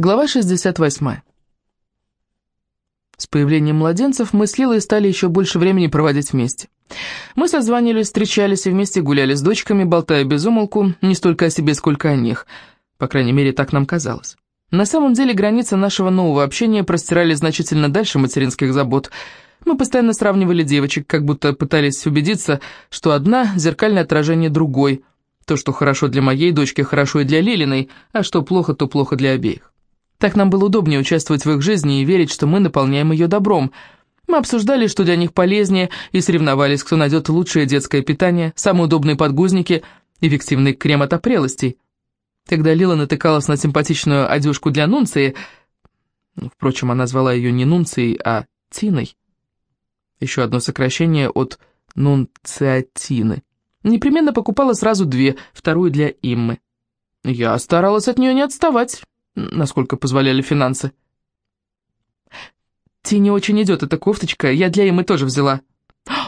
Глава 68. С появлением младенцев мы с Лилой стали еще больше времени проводить вместе. Мы созванивались, встречались и вместе гуляли с дочками, болтая без умолку, не столько о себе, сколько о них. По крайней мере, так нам казалось. На самом деле, границы нашего нового общения простирались значительно дальше материнских забот. Мы постоянно сравнивали девочек, как будто пытались убедиться, что одна – зеркальное отражение другой. То, что хорошо для моей дочки, хорошо и для Лилиной, а что плохо, то плохо для обеих. Так нам было удобнее участвовать в их жизни и верить, что мы наполняем ее добром. Мы обсуждали, что для них полезнее, и соревновались, кто найдет лучшее детское питание, самые удобные подгузники, эффективный крем от опрелостей. Когда Лила натыкалась на симпатичную одежку для Нунции, ну, впрочем, она звала ее не Нунцией, а Тиной, еще одно сокращение от Нунциатины, непременно покупала сразу две, вторую для Иммы. Я старалась от нее не отставать насколько позволяли финансы. Тине очень идет эта кофточка, я для Имы тоже взяла.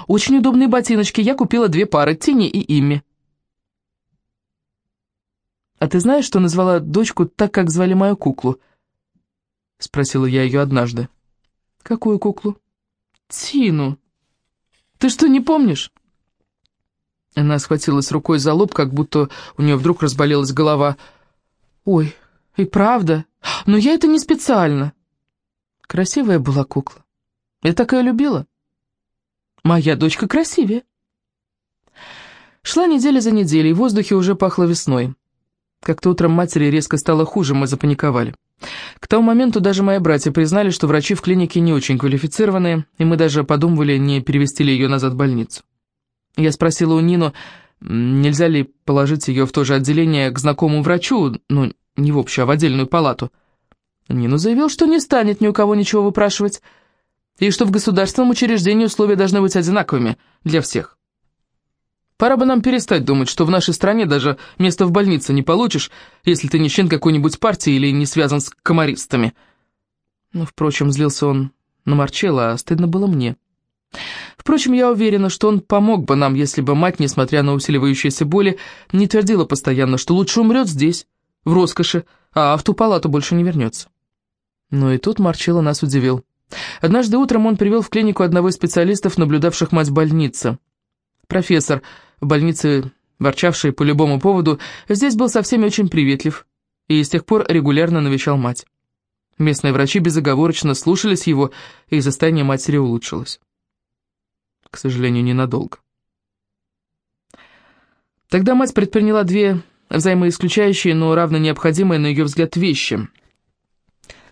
Очень удобные ботиночки, я купила две пары, Тине и Имме. «А ты знаешь, что назвала дочку так, как звали мою куклу?» Спросила я ее однажды. «Какую куклу?» «Тину. Ты что, не помнишь?» Она схватилась рукой за лоб, как будто у нее вдруг разболелась голова. «Ой, и правда? Но я это не специально. Красивая была кукла. Я такая любила. Моя дочка красивее. Шла неделя за неделей, в воздухе уже пахло весной. Как-то утром матери резко стало хуже, мы запаниковали. К тому моменту даже мои братья признали, что врачи в клинике не очень квалифицированные, и мы даже подумывали, не перевести ли ее назад в больницу. Я спросила у Нину, нельзя ли положить ее в то же отделение к знакомому врачу, ну, не в общую, а в отдельную палату. Нину заявил, что не станет ни у кого ничего выпрашивать, и что в государственном учреждении условия должны быть одинаковыми для всех. Пора бы нам перестать думать, что в нашей стране даже место в больнице не получишь, если ты не член какой-нибудь партии или не связан с комаристами. Но, впрочем, злился он на Марчелло, а стыдно было мне. Впрочем, я уверена, что он помог бы нам, если бы мать, несмотря на усиливающиеся боли, не твердила постоянно, что лучше умрет здесь, в роскоши, а в ту палату больше не вернется. Но и тут Марчелло нас удивил. Однажды утром он привел в клинику одного из специалистов, наблюдавших мать в больнице. Профессор, в больнице ворчавший по любому поводу, здесь был со всеми очень приветлив и с тех пор регулярно навещал мать. Местные врачи безоговорочно слушались его, и состояние матери улучшилось. К сожалению, ненадолго. Тогда мать предприняла две взаимоисключающие, но равно необходимые, на ее взгляд, вещи.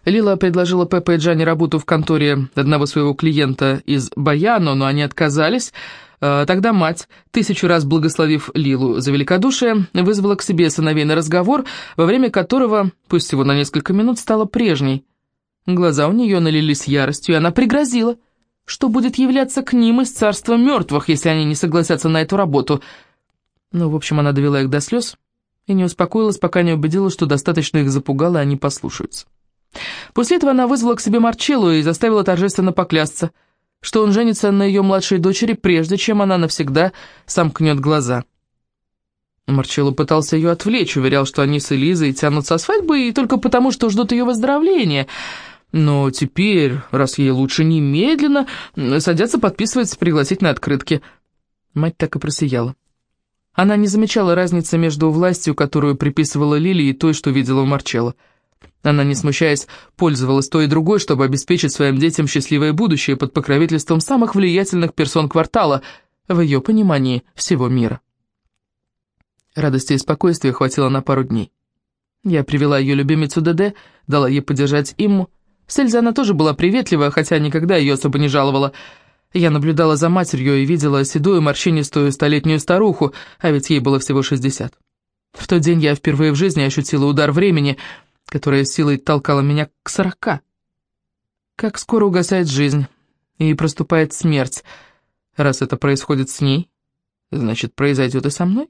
Лила предложила Пеппа и Джанни работу в конторе одного своего клиента из Баяно, но они отказались. А, тогда мать, тысячу раз благословив Лилу за великодушие, вызвала к себе сыновей на разговор, во время которого, пусть всего на несколько минут, стала прежней. Глаза у нее налились яростью, и она пригрозила, что будет являться к ним из царства мертвых, если они не согласятся на эту работу. Ну, в общем, она довела их до слез и не успокоилась, пока не убедилась, что достаточно их запугало, и они послушаются. После этого она вызвала к себе Марчеллу и заставила торжественно поклясться, что он женится на ее младшей дочери, прежде чем она навсегда сомкнет глаза. Марчелло пытался ее отвлечь, уверял, что они с Элизой тянутся со свадьбы и только потому, что ждут ее выздоровления. Но теперь, раз ей лучше немедленно, садятся подписывать пригласительные открытки. Мать так и просияла. Она не замечала разницы между властью, которую приписывала Лили, и той, что видела у Марчелла. Она, не смущаясь, пользовалась той и другой, чтобы обеспечить своим детям счастливое будущее под покровительством самых влиятельных персон квартала, в ее понимании всего мира. Радости и спокойствия хватило на пару дней. Я привела ее любимицу ДД, дала ей подержать Имму. Сельза она тоже была приветлива, хотя никогда ее особо не жаловала, я наблюдала за матерью и видела седую морщинистую столетнюю старуху, а ведь ей было всего 60. В тот день я впервые в жизни ощутила удар времени, которое силой толкало меня к сорока. Как скоро угасает жизнь и проступает смерть. Раз это происходит с ней, значит, произойдет и со мной?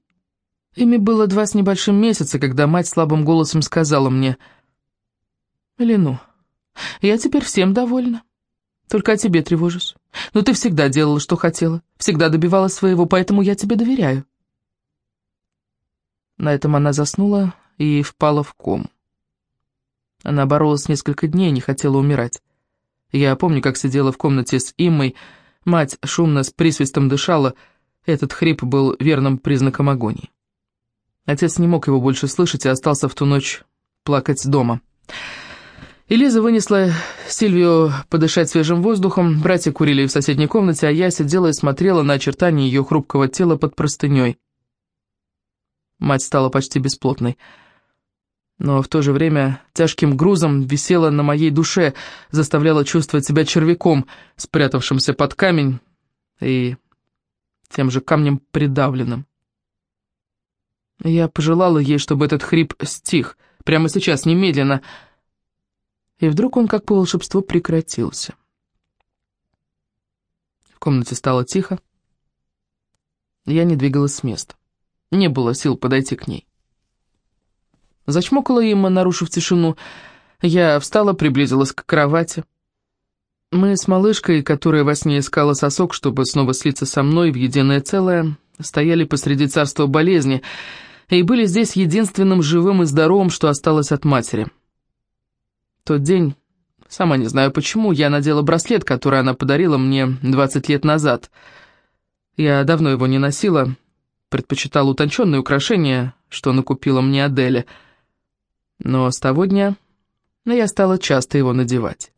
Ими было два с небольшим месяца, когда мать слабым голосом сказала мне, «Лену, я теперь всем довольна. Только о тебе тревожусь. Но ты всегда делала, что хотела, всегда добивалась своего, поэтому я тебе доверяю». На этом она заснула и впала в ком. Она боролась несколько дней, не хотела умирать. Я помню, как сидела в комнате с Иммой, мать шумно с присвистом дышала, этот хрип был верным признаком агонии. Отец не мог его больше слышать и остался в ту ночь плакать дома. Элиза вынесла Сильвию подышать свежим воздухом, братья курили в соседней комнате, а я сидела и смотрела на очертания ее хрупкого тела под простыней. Мать стала почти бесплотной. Но в то же время тяжким грузом висела на моей душе, заставляла чувствовать себя червяком, спрятавшимся под камень и тем же камнем придавленным. Я пожелала ей, чтобы этот хрип стих, прямо сейчас, немедленно, — и вдруг он как по волшебству прекратился. В комнате стало тихо. Я не двигалась с места. Не было сил подойти к ней. Зачмокала Имма, нарушив тишину. Я встала, приблизилась к кровати. Мы с малышкой, которая во сне искала сосок, чтобы снова слиться со мной в единое целое, стояли посреди царства болезни и были здесь единственным живым и здоровым, что осталось от матери тот день, сама не знаю почему, я надела браслет, который она подарила мне 20 лет назад. Я давно его не носила, предпочитала утонченные украшения, что накупила мне Аделя. Но с того дня я стала часто его надевать.